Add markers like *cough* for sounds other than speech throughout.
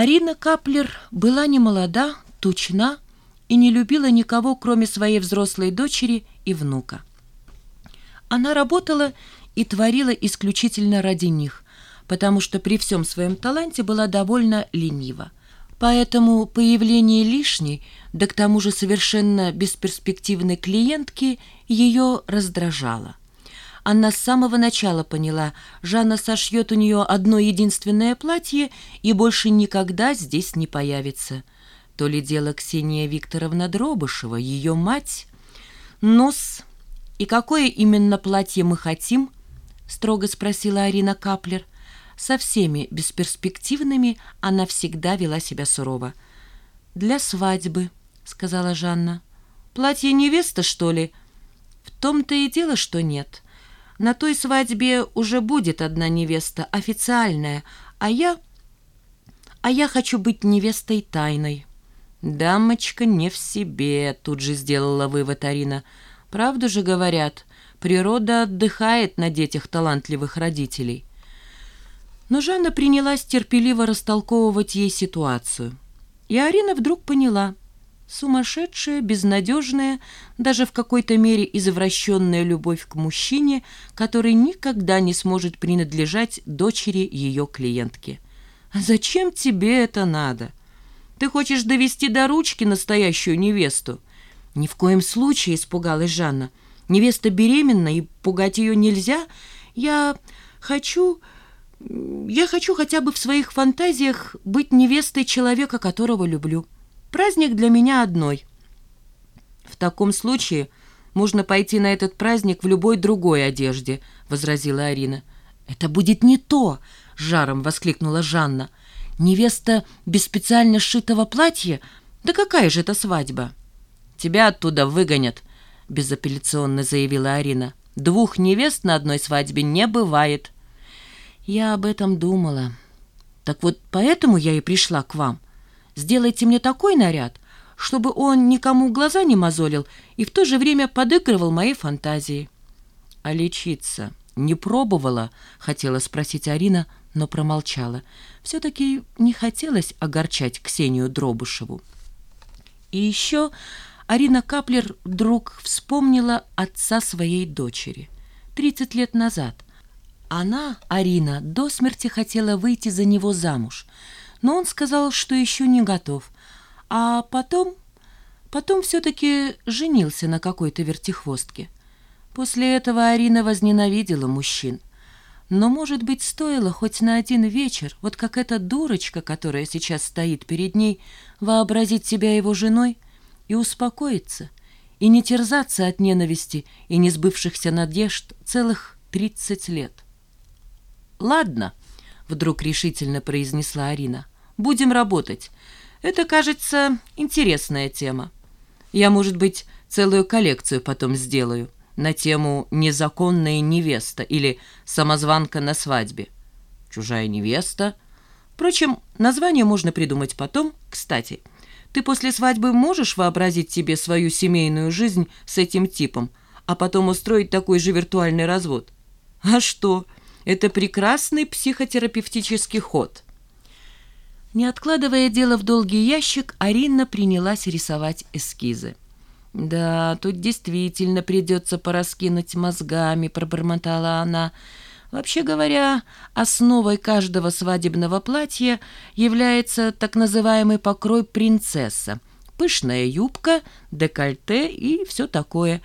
Арина Каплер была не молода, тучна и не любила никого, кроме своей взрослой дочери и внука. Она работала и творила исключительно ради них, потому что при всем своем таланте была довольно ленива. Поэтому появление лишней, да к тому же совершенно бесперспективной клиентки, ее раздражало. Она с самого начала поняла, Жанна сошьет у нее одно единственное платье и больше никогда здесь не появится. То ли дело Ксения Викторовна Дробышева, ее мать. «Нос, и какое именно платье мы хотим?» — строго спросила Арина Каплер. Со всеми бесперспективными она всегда вела себя сурово. «Для свадьбы», — сказала Жанна. «Платье невеста, что ли?» «В том-то и дело, что нет». На той свадьбе уже будет одна невеста, официальная, а я... А я хочу быть невестой тайной». «Дамочка не в себе», — тут же сделала вывод Арина. «Правду же говорят, природа отдыхает на детях талантливых родителей». Но Жанна принялась терпеливо растолковывать ей ситуацию. И Арина вдруг поняла — Сумасшедшая, безнадежная, даже в какой-то мере извращенная любовь к мужчине, который никогда не сможет принадлежать дочери ее клиентки. «А зачем тебе это надо? Ты хочешь довести до ручки настоящую невесту?» «Ни в коем случае», — испугалась Жанна. «Невеста беременна, и пугать ее нельзя. Я хочу...» Я хочу хотя бы в своих фантазиях быть невестой человека, которого люблю. Праздник для меня одной. В таком случае можно пойти на этот праздник в любой другой одежде, возразила Арина. Это будет не то, жаром воскликнула Жанна. Невеста без специально сшитого платья? Да какая же это свадьба? Тебя оттуда выгонят, безапелляционно заявила Арина. Двух невест на одной свадьбе не бывает. Я об этом думала. Так вот поэтому я и пришла к вам. Сделайте мне такой наряд, чтобы он никому глаза не мозолил и в то же время подыгрывал моей фантазии. А лечиться не пробовала, хотела спросить Арина, но промолчала. Все-таки не хотелось огорчать Ксению Дробышеву. И еще Арина Каплер вдруг вспомнила отца своей дочери. Тридцать лет назад она, Арина, до смерти хотела выйти за него замуж — но он сказал, что еще не готов. А потом... Потом все-таки женился на какой-то вертихвостке. После этого Арина возненавидела мужчин. Но, может быть, стоило хоть на один вечер, вот как эта дурочка, которая сейчас стоит перед ней, вообразить себя его женой и успокоиться, и не терзаться от ненависти и несбывшихся надежд целых тридцать лет. «Ладно», — вдруг решительно произнесла Арина, Будем работать. Это, кажется, интересная тема. Я, может быть, целую коллекцию потом сделаю на тему «Незаконная невеста» или «Самозванка на свадьбе». «Чужая невеста». Впрочем, название можно придумать потом. Кстати, ты после свадьбы можешь вообразить себе свою семейную жизнь с этим типом, а потом устроить такой же виртуальный развод? А что? Это прекрасный психотерапевтический ход – не откладывая дело в долгий ящик, Арина принялась рисовать эскизы. «Да, тут действительно придется пораскинуть мозгами», — пробормотала она. «Вообще говоря, основой каждого свадебного платья является так называемый покрой принцесса. Пышная юбка, декольте и все такое.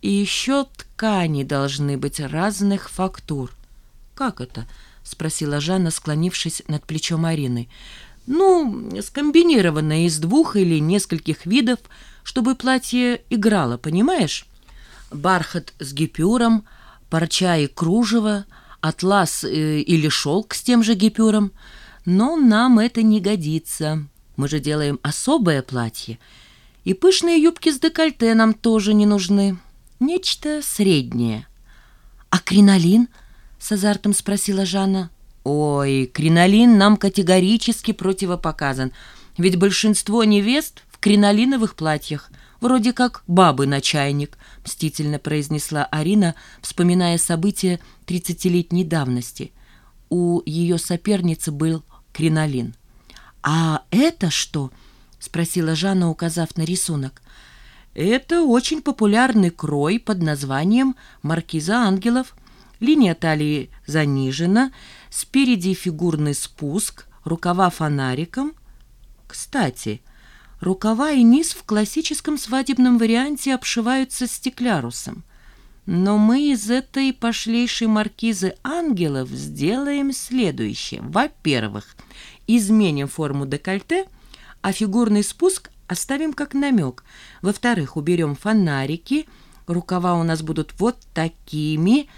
И еще ткани должны быть разных фактур». «Как это?» — спросила Жанна, склонившись над плечом Арины. Ну, скомбинированное из двух или нескольких видов, чтобы платье играло, понимаешь? Бархат с гипюром, парча и кружево, атлас э, или шелк с тем же гипюром. Но нам это не годится. Мы же делаем особое платье. И пышные юбки с декольте нам тоже не нужны. Нечто среднее. «А кринолин?» — с азартом спросила Жанна. Ой, кринолин нам категорически противопоказан, ведь большинство невест в кринолиновых платьях, вроде как бабы на чайник, мстительно произнесла Арина, вспоминая события тридцатилетней давности. У ее соперницы был кринолин. «А это что?» — спросила Жанна, указав на рисунок. «Это очень популярный крой под названием «Маркиза ангелов». Линия талии занижена, спереди фигурный спуск, рукава фонариком. Кстати, рукава и низ в классическом свадебном варианте обшиваются стеклярусом. Но мы из этой пошлейшей маркизы ангелов сделаем следующее. Во-первых, изменим форму декольте, а фигурный спуск оставим как намек. Во-вторых, уберем фонарики, рукава у нас будут вот такими.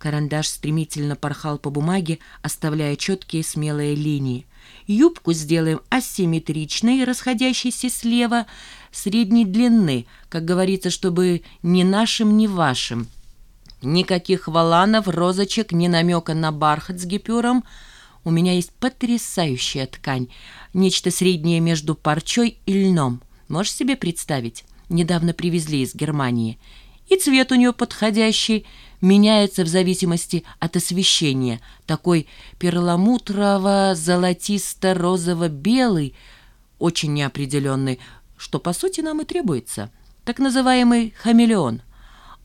Карандаш стремительно порхал по бумаге, оставляя четкие смелые линии. Юбку сделаем асимметричной, расходящейся слева, средней длины, как говорится, чтобы ни нашим, ни вашим. Никаких валанов, розочек, ни намека на бархат с гипюром. У меня есть потрясающая ткань, нечто среднее между парчой и льном. Можешь себе представить? Недавно привезли из Германии. И цвет у нее подходящий, меняется в зависимости от освещения. Такой перламутрово-золотисто-розово-белый, очень неопределенный, что по сути нам и требуется. Так называемый хамелеон –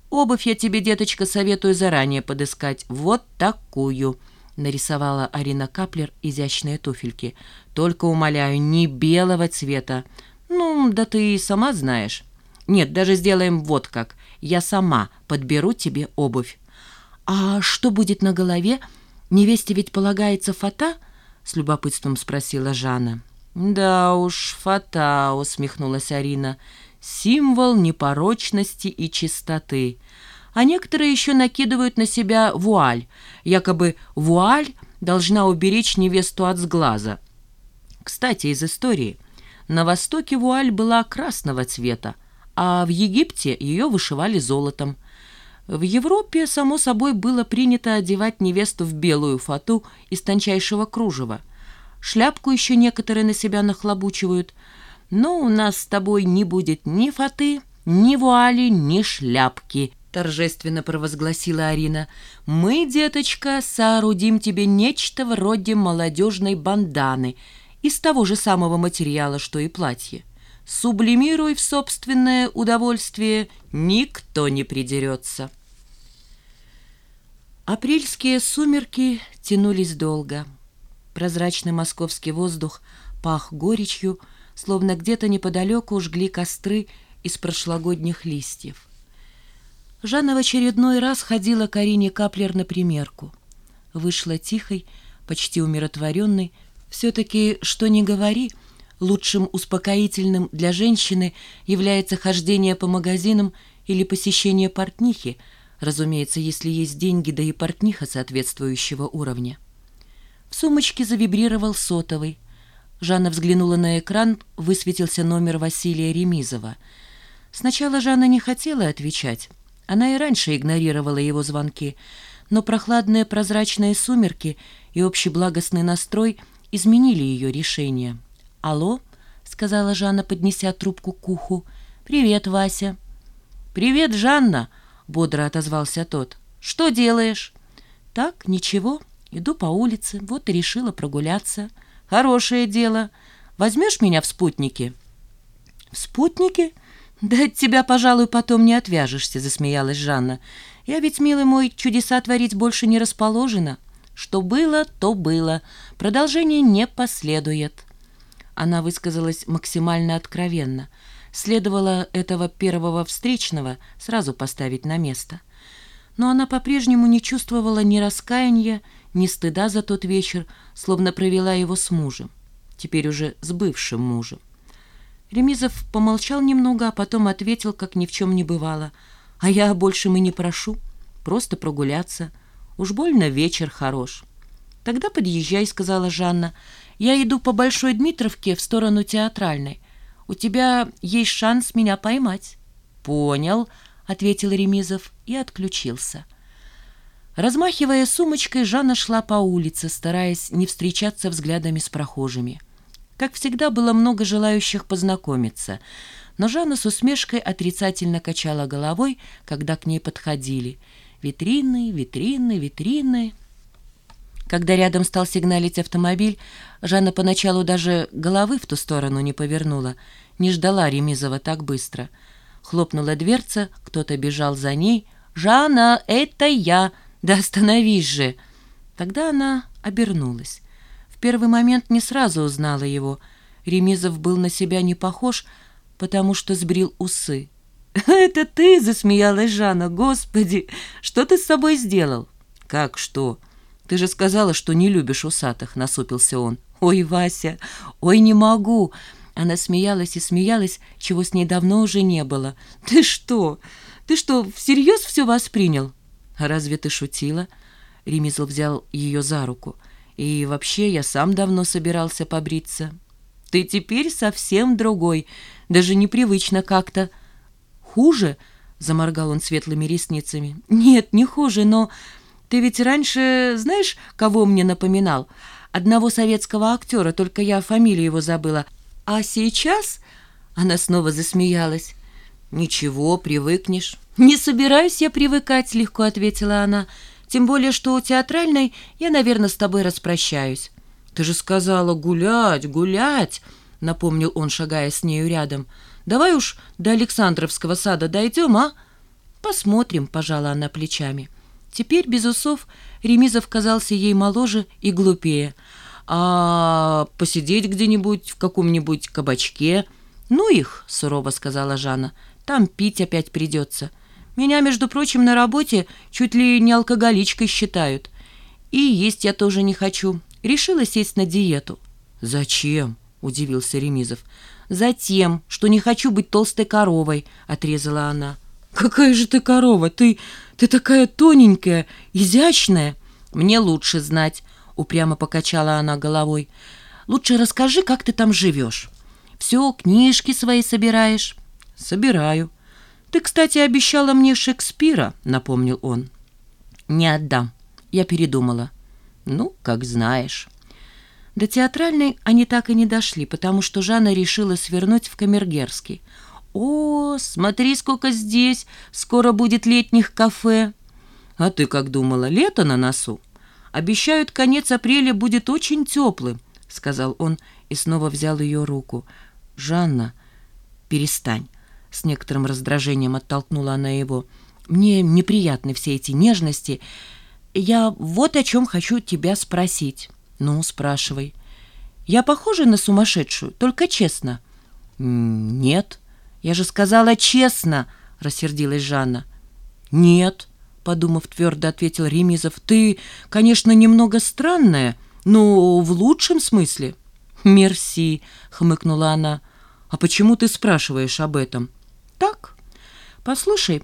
Обувь я тебе, деточка, советую заранее подыскать. Вот такую!» Нарисовала Арина Каплер изящные туфельки. «Только, умоляю, не белого цвета. Ну, да ты и сама знаешь. Нет, даже сделаем вот как. Я сама подберу тебе обувь». «А что будет на голове? Невесте ведь полагается фата?» С любопытством спросила Жанна. «Да уж, фата», — усмехнулась Арина символ непорочности и чистоты. А некоторые еще накидывают на себя вуаль. Якобы вуаль должна уберечь невесту от сглаза. Кстати, из истории. На Востоке вуаль была красного цвета, а в Египте ее вышивали золотом. В Европе, само собой, было принято одевать невесту в белую фату из тончайшего кружева. Шляпку еще некоторые на себя нахлобучивают – но у нас с тобой не будет ни фаты, ни вуали, ни шляпки», — торжественно провозгласила Арина. «Мы, деточка, соорудим тебе нечто вроде молодежной банданы из того же самого материала, что и платье. Сублимируй в собственное удовольствие, никто не придерется». Апрельские сумерки тянулись долго. Прозрачный московский воздух пах горечью, словно где-то неподалеку жгли костры из прошлогодних листьев. Жанна в очередной раз ходила к Арине Каплер на примерку. Вышла тихой, почти умиротворенной. Все-таки, что ни говори, лучшим успокоительным для женщины является хождение по магазинам или посещение портнихи, разумеется, если есть деньги, да и портниха соответствующего уровня. В сумочке завибрировал сотовый. Жанна взглянула на экран, высветился номер Василия Ремизова. Сначала Жанна не хотела отвечать. Она и раньше игнорировала его звонки, но прохладные прозрачные сумерки и общий благостный настрой изменили ее решение. «Алло?» — сказала Жанна, поднеся трубку к уху. «Привет, Вася». «Привет, Жанна!» — бодро отозвался тот. «Что делаешь?» «Так, ничего. Иду по улице, вот и решила прогуляться». Хорошее дело. Возьмешь меня в спутники?» «В спутники? Да от тебя, пожалуй, потом не отвяжешься», — засмеялась Жанна. «Я ведь, милый мой, чудеса творить больше не расположена. Что было, то было. Продолжение не последует». Она высказалась максимально откровенно. Следовало этого первого встречного сразу поставить на место. Но она по-прежнему не чувствовала ни раскаяния, ни стыда за тот вечер, словно провела его с мужем, теперь уже с бывшим мужем. Ремизов помолчал немного, а потом ответил, как ни в чем не бывало. «А я больше мы не прошу, просто прогуляться. Уж больно вечер хорош». «Тогда подъезжай», — сказала Жанна. «Я иду по Большой Дмитровке в сторону театральной. У тебя есть шанс меня поймать». «Понял», — ответил Ремизов и отключился. Размахивая сумочкой, Жанна шла по улице, стараясь не встречаться взглядами с прохожими. Как всегда, было много желающих познакомиться, но Жанна с усмешкой отрицательно качала головой, когда к ней подходили. Витрины, витрины, витрины. Когда рядом стал сигналить автомобиль, Жанна поначалу даже головы в ту сторону не повернула, не ждала Ремизова так быстро. Хлопнула дверца, кто-то бежал за ней. «Жанна, это я! Да остановись же!» Тогда она обернулась. В первый момент не сразу узнала его. Ремизов был на себя не похож, потому что сбрил усы. *laughs* «Это ты?» — засмеялась Жанна. «Господи, что ты с собой сделал?» «Как что?» «Ты же сказала, что не любишь усатых», — насупился он. «Ой, Вася, ой, не могу!» Она смеялась и смеялась, чего с ней давно уже не было. «Ты что? Ты что, всерьез все воспринял?» «А разве ты шутила?» Ремизл взял ее за руку. «И вообще я сам давно собирался побриться». «Ты теперь совсем другой, даже непривычно как-то». «Хуже?» — заморгал он светлыми ресницами. «Нет, не хуже, но...» Ты ведь раньше знаешь, кого мне напоминал? Одного советского актера, только я фамилию его забыла. А сейчас...» Она снова засмеялась. «Ничего, привыкнешь». «Не собираюсь я привыкать», — легко ответила она. «Тем более, что у театральной я, наверное, с тобой распрощаюсь». «Ты же сказала гулять, гулять», — напомнил он, шагая с нею рядом. «Давай уж до Александровского сада дойдем, а?» «Посмотрим», — пожала она плечами. Теперь без усов Ремизов казался ей моложе и глупее. «А посидеть где-нибудь в каком-нибудь кабачке?» «Ну их», — сурово сказала Жанна, — «там пить опять придется. Меня, между прочим, на работе чуть ли не алкоголичкой считают. И есть я тоже не хочу. Решила сесть на диету». «Зачем?» — удивился Ремизов. «Затем, что не хочу быть толстой коровой», — отрезала она. «Какая же ты корова? Ты, ты такая тоненькая, изящная!» «Мне лучше знать», — упрямо покачала она головой. «Лучше расскажи, как ты там живешь. Все, книжки свои собираешь?» «Собираю». «Ты, кстати, обещала мне Шекспира», — напомнил он. «Не отдам. Я передумала». «Ну, как знаешь». До театральной они так и не дошли, потому что Жанна решила свернуть в Камергерский — «О, смотри, сколько здесь! Скоро будет летних кафе!» «А ты как думала, лето на носу?» «Обещают, конец апреля будет очень теплым», — сказал он и снова взял ее руку. «Жанна, перестань!» — с некоторым раздражением оттолкнула она его. «Мне неприятны все эти нежности. Я вот о чем хочу тебя спросить». «Ну, спрашивай». «Я похожа на сумасшедшую, только честно?» «Нет». «Я же сказала честно!» — рассердилась Жанна. «Нет», — подумав твердо, ответил Ремизов. «Ты, конечно, немного странная, но в лучшем смысле». «Мерси», — хмыкнула она. «А почему ты спрашиваешь об этом?» «Так. Послушай,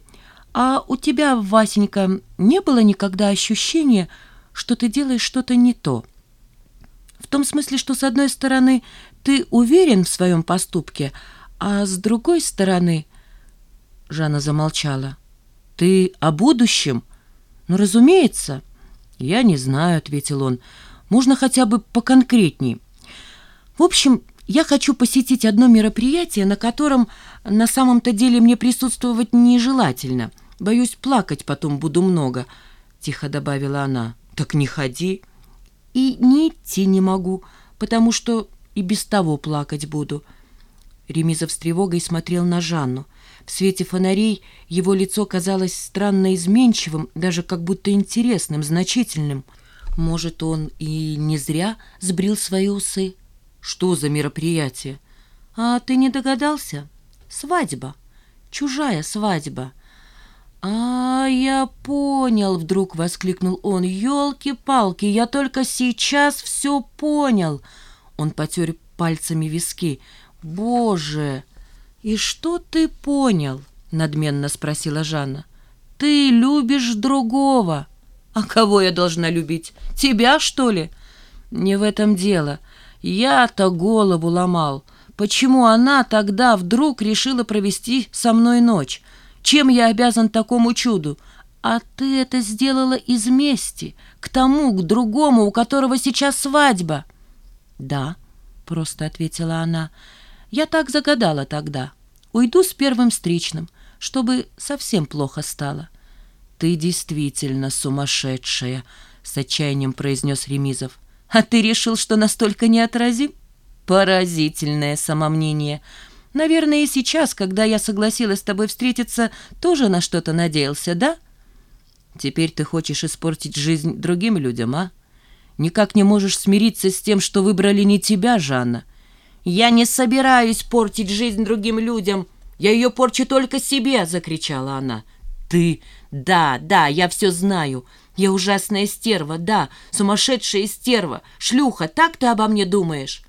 а у тебя, Васенька, не было никогда ощущения, что ты делаешь что-то не то?» «В том смысле, что, с одной стороны, ты уверен в своем поступке, а с другой стороны... Жанна замолчала. «Ты о будущем?» «Ну, разумеется». «Я не знаю», — ответил он. «Можно хотя бы поконкретнее. В общем, я хочу посетить одно мероприятие, на котором на самом-то деле мне присутствовать нежелательно. Боюсь, плакать потом буду много», — тихо добавила она. «Так не ходи». «И не идти не могу, потому что и без того плакать буду». Ремизов с тревогой смотрел на Жанну. В свете фонарей его лицо казалось странно изменчивым, даже как будто интересным, значительным. Может, он и не зря сбрил свои усы? Что за мероприятие? А ты не догадался? Свадьба. Чужая свадьба. «А, я понял!» — вдруг воскликнул он. «Елки-палки, я только сейчас все понял!» Он потер пальцами виски. «Боже! И что ты понял?» — надменно спросила Жанна. «Ты любишь другого. А кого я должна любить? Тебя, что ли?» «Не в этом дело. Я-то голову ломал. Почему она тогда вдруг решила провести со мной ночь? Чем я обязан такому чуду? А ты это сделала из мести, к тому, к другому, у которого сейчас свадьба». «Да», — просто ответила она, — я так загадала тогда. Уйду с первым встречным, чтобы совсем плохо стало. Ты действительно сумасшедшая, — с отчаянием произнес Ремизов. «А ты решил, что настолько неотразим?» «Поразительное самомнение. Наверное, и сейчас, когда я согласилась с тобой встретиться, тоже на что-то надеялся, да?» «Теперь ты хочешь испортить жизнь другим людям, а? Никак не можешь смириться с тем, что выбрали не тебя, Жанна». «Я не собираюсь портить жизнь другим людям. Я ее порчу только себе!» — закричала она. «Ты! Да, да, я все знаю. Я ужасная стерва, да, сумасшедшая стерва, шлюха, так ты обо мне думаешь?»